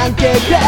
言い分なんてか